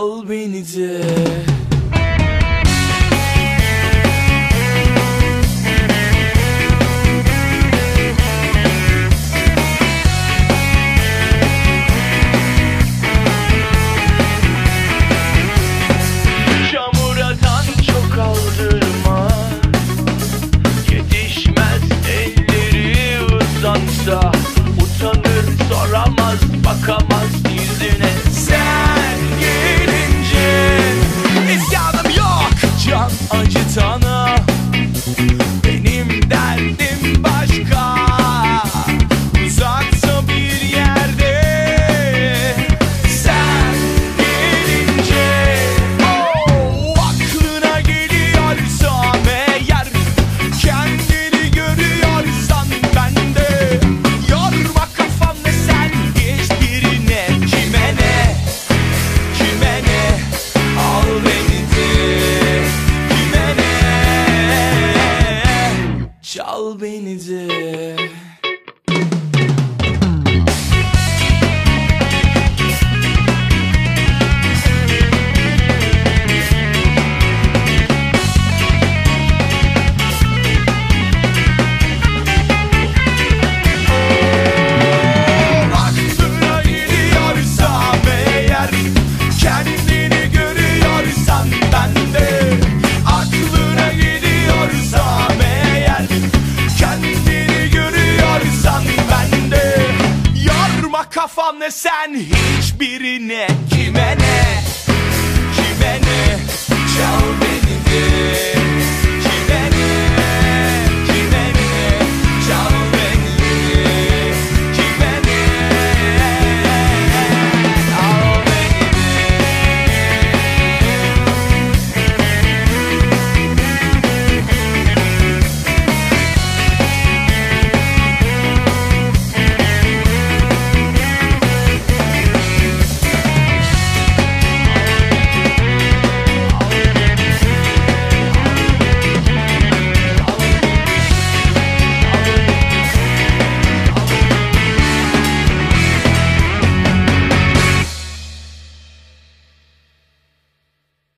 Al beni de beni de kafanı sen hiçbirine kime ne